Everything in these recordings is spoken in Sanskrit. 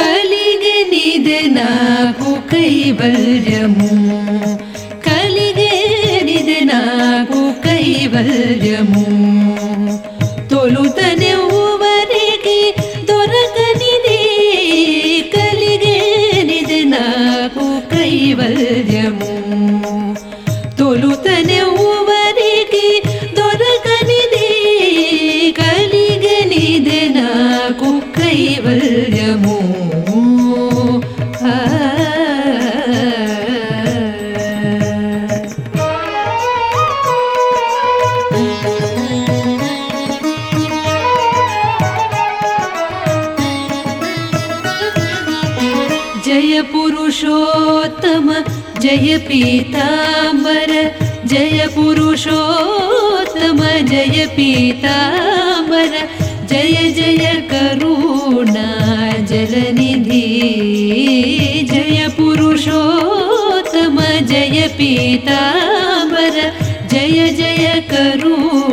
కలిగనిది నాకు కైవల్యము కలిగేనిది నాకు కైవల్యము जय पुरुषोत्तम जय पीताम्बर जय पुरुषोत्तम जय पीताम्बर जय जय करुणा जलनिधि जय पुरुषोत्तम जय पीताम्बर जय जय करुणा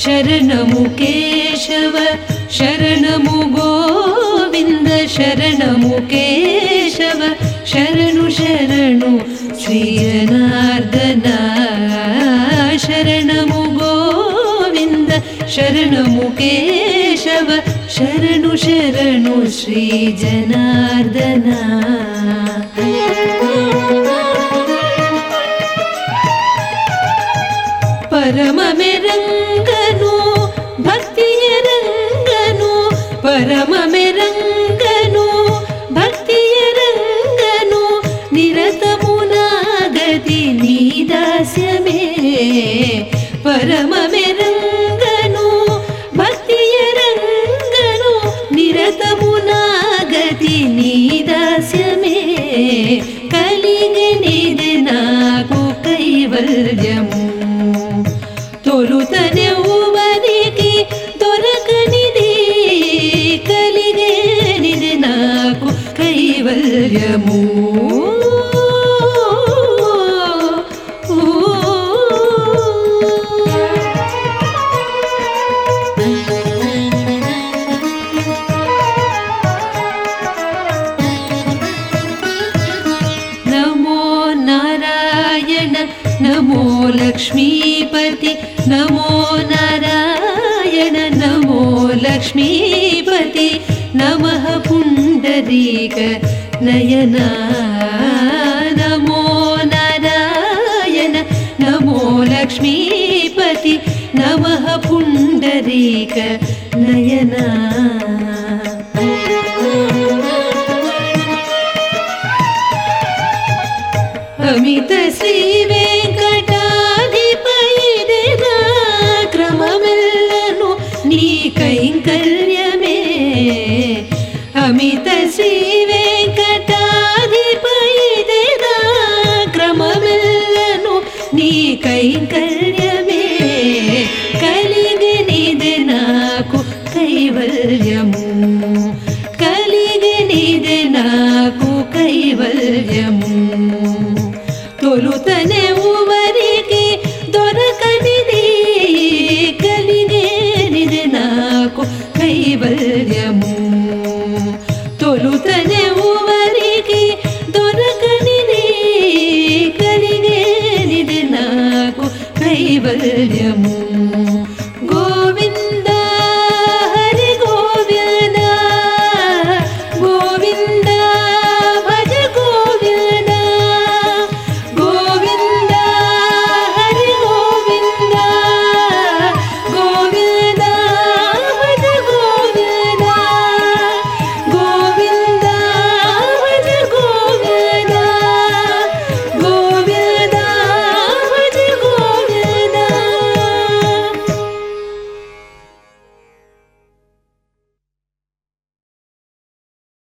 शरणमु केशव शरणमु गोविन्द शरणमु केशव शरणु शरणु जनार्दना शरणमु गोविन्द शरणमु केशव शरणु शरणु श्रीजनार्दना। परममेरङ्गनो दस्य निरतमुनागति परम मे परममे कैवल्यमू नमो लक्ष्मीपति नमो नारायण नमो लक्ष्मीपति नमः नयना नमो नारायण नमो लक्ष्मीपति नमः पुण्डरीक नयना। अमित श्रीवे ಸೋಲುತ್ತನೆ